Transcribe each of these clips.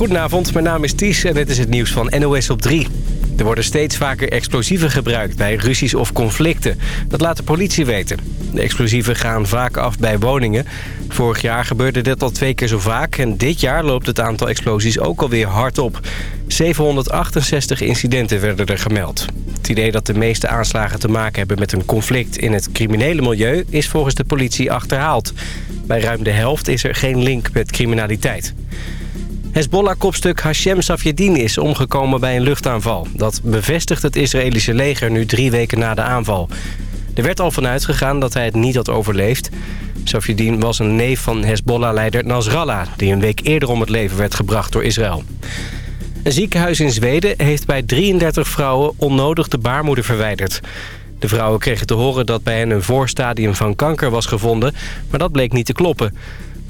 Goedenavond, mijn naam is Ties en dit is het nieuws van NOS op 3. Er worden steeds vaker explosieven gebruikt bij ruzies of conflicten. Dat laat de politie weten. De explosieven gaan vaak af bij woningen. Vorig jaar gebeurde dit al twee keer zo vaak... en dit jaar loopt het aantal explosies ook alweer hard op. 768 incidenten werden er gemeld. Het idee dat de meeste aanslagen te maken hebben met een conflict in het criminele milieu... is volgens de politie achterhaald. Bij ruim de helft is er geen link met criminaliteit. Hezbollah-kopstuk Hashem Safieddin is omgekomen bij een luchtaanval. Dat bevestigt het Israëlische leger nu drie weken na de aanval. Er werd al vanuit gegaan dat hij het niet had overleefd. Safieddin was een neef van Hezbollah-leider Nasrallah... die een week eerder om het leven werd gebracht door Israël. Een ziekenhuis in Zweden heeft bij 33 vrouwen onnodig de baarmoeder verwijderd. De vrouwen kregen te horen dat bij hen een voorstadium van kanker was gevonden... maar dat bleek niet te kloppen...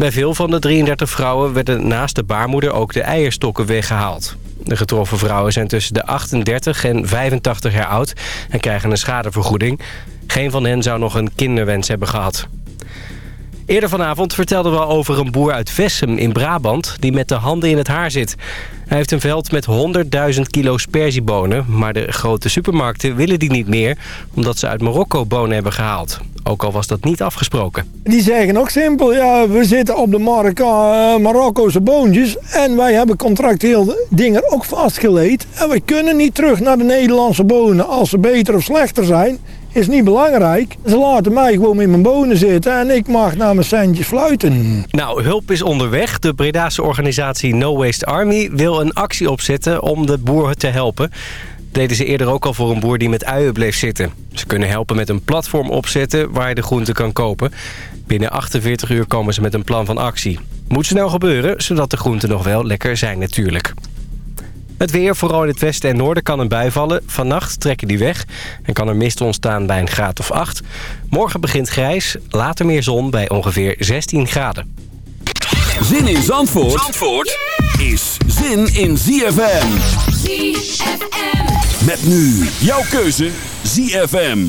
Bij veel van de 33 vrouwen werden naast de baarmoeder ook de eierstokken weggehaald. De getroffen vrouwen zijn tussen de 38 en 85 jaar oud en krijgen een schadevergoeding. Geen van hen zou nog een kinderwens hebben gehad. Eerder vanavond vertelden we over een boer uit Vessem in Brabant... die met de handen in het haar zit. Hij heeft een veld met 100.000 kilo sperziebonen... maar de grote supermarkten willen die niet meer... omdat ze uit Marokko bonen hebben gehaald. Ook al was dat niet afgesproken. Die zeggen ook simpel, ja, we zitten op de markt uh, Marokko's boontjes... en wij hebben contractueel dingen ook vastgeleid... en we kunnen niet terug naar de Nederlandse bonen als ze beter of slechter zijn is niet belangrijk. Ze laten mij gewoon in mijn bonen zitten en ik mag naar mijn centjes fluiten. Nou, hulp is onderweg. De Bredaanse organisatie No Waste Army wil een actie opzetten om de boer te helpen. deden ze eerder ook al voor een boer die met uien bleef zitten. Ze kunnen helpen met een platform opzetten waar je de groenten kan kopen. Binnen 48 uur komen ze met een plan van actie. Moet snel gebeuren, zodat de groenten nog wel lekker zijn natuurlijk. Het weer, vooral in het westen en noorden, kan een bui vallen. Vannacht trekken die weg en kan er mist ontstaan bij een graad of 8. Morgen begint grijs, later meer zon bij ongeveer 16 graden. Zin in Zandvoort, Zandvoort is zin in ZFM. ZFM. Met nu jouw keuze ZFM.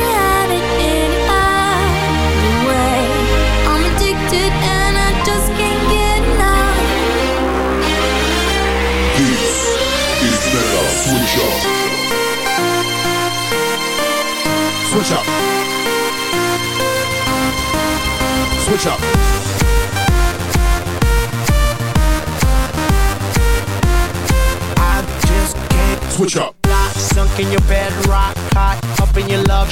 Switch up. Switch up. I just can't Switch up. Lock, sunk in your bed, rock hot, up in your love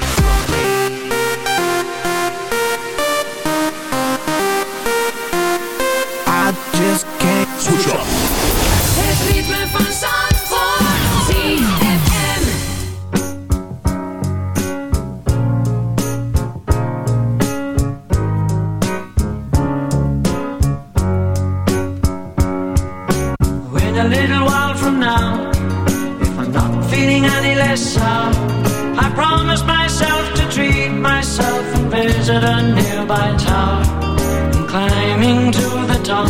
Up. Het ritme van Zandvoort. ZFM. In a little while from now, if I'm not feeling any less sour, I promise myself to treat myself and visit a nearby tower. And climbing to the top,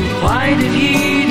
why did he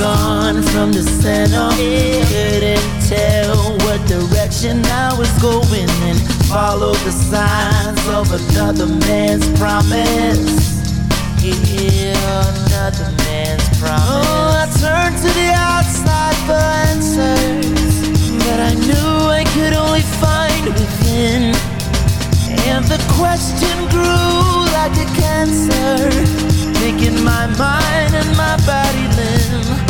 gone from the center. Couldn't tell what direction I was going and followed the signs of another man's promise. Yeah, another man's promise. Oh, I turned to the outside for answers, but I knew I could only find within. And the question grew like a cancer, making my mind and my body limb.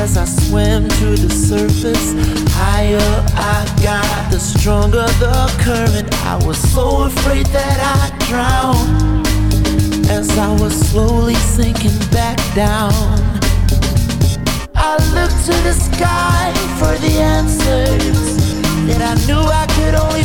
as I swam to the surface. Higher I got, the stronger the current. I was so afraid that I'd drown as I was slowly sinking back down. I looked to the sky for the answers that I knew I could only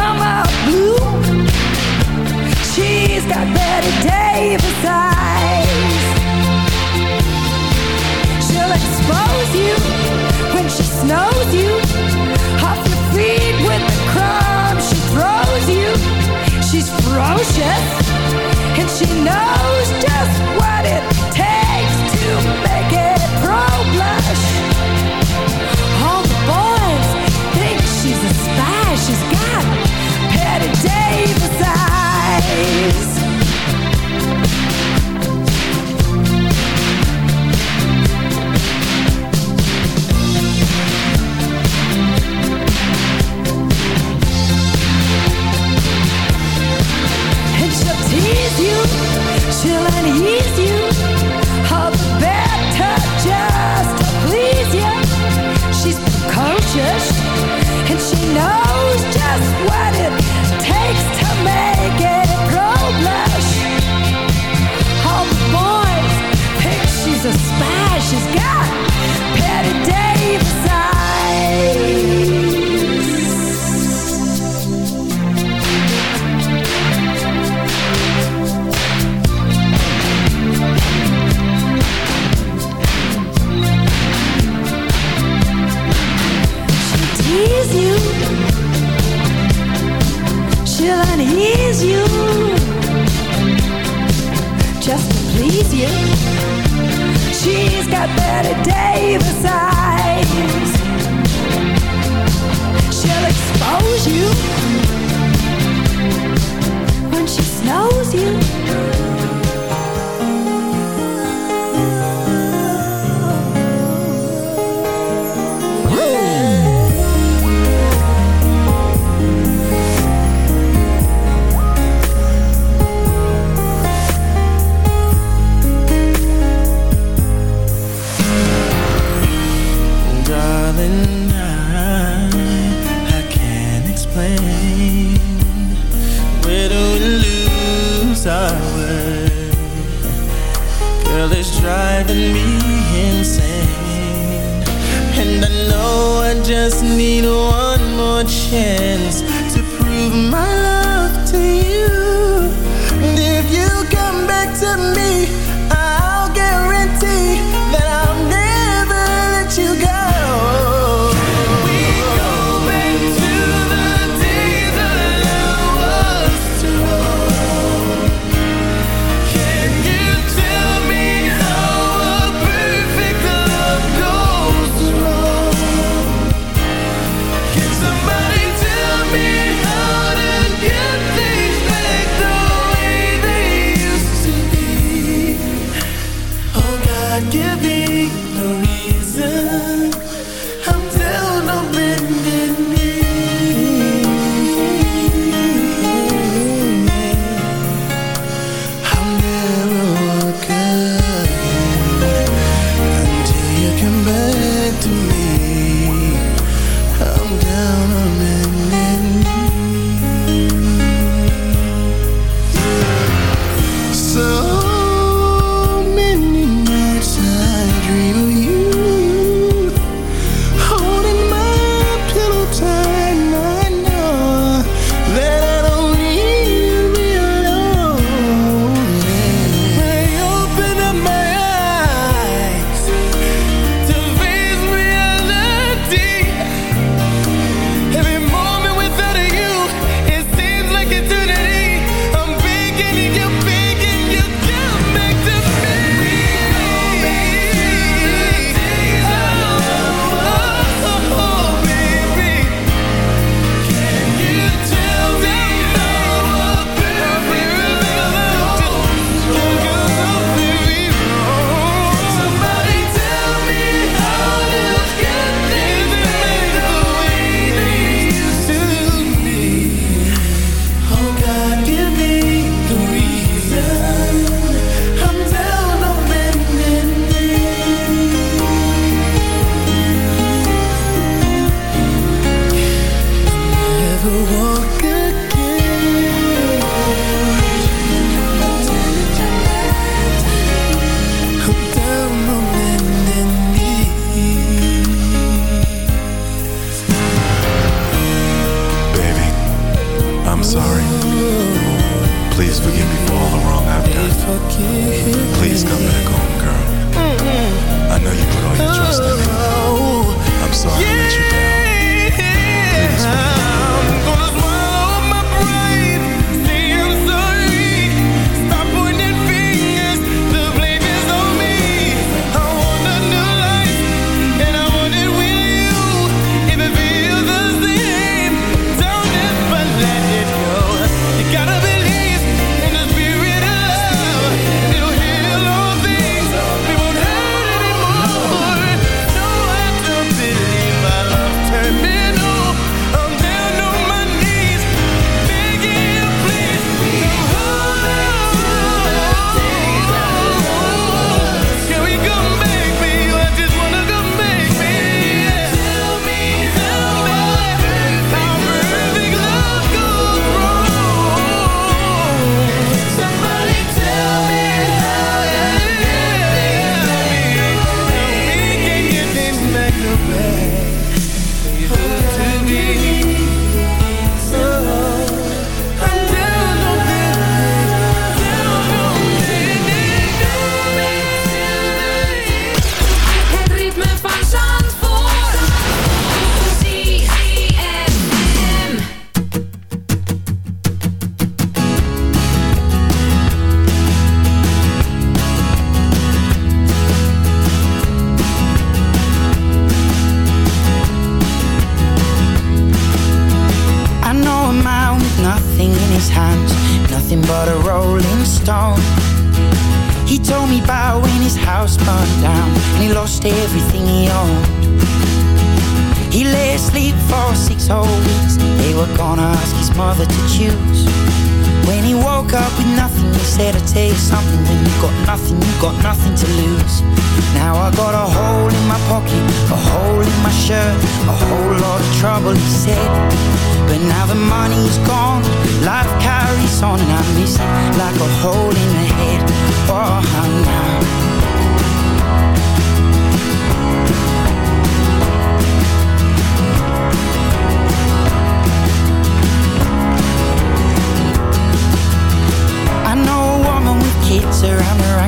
come out blue. She's got Bette Davis eyes. She'll expose you when she snows you. Off your feet with the crumbs she throws you. She's ferocious and she knows just what. Bette Davis eyes. She'll expose you when she knows you.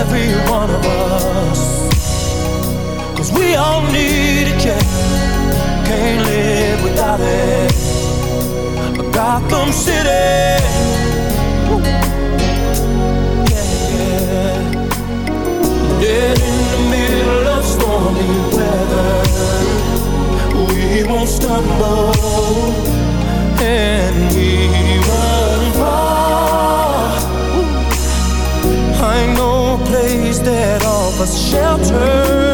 every one of us. Cause we all need it, yeah. Can't live without it. A Gotham City, yeah. Dead in the middle of stormy weather we won't stumble and we offers shelter.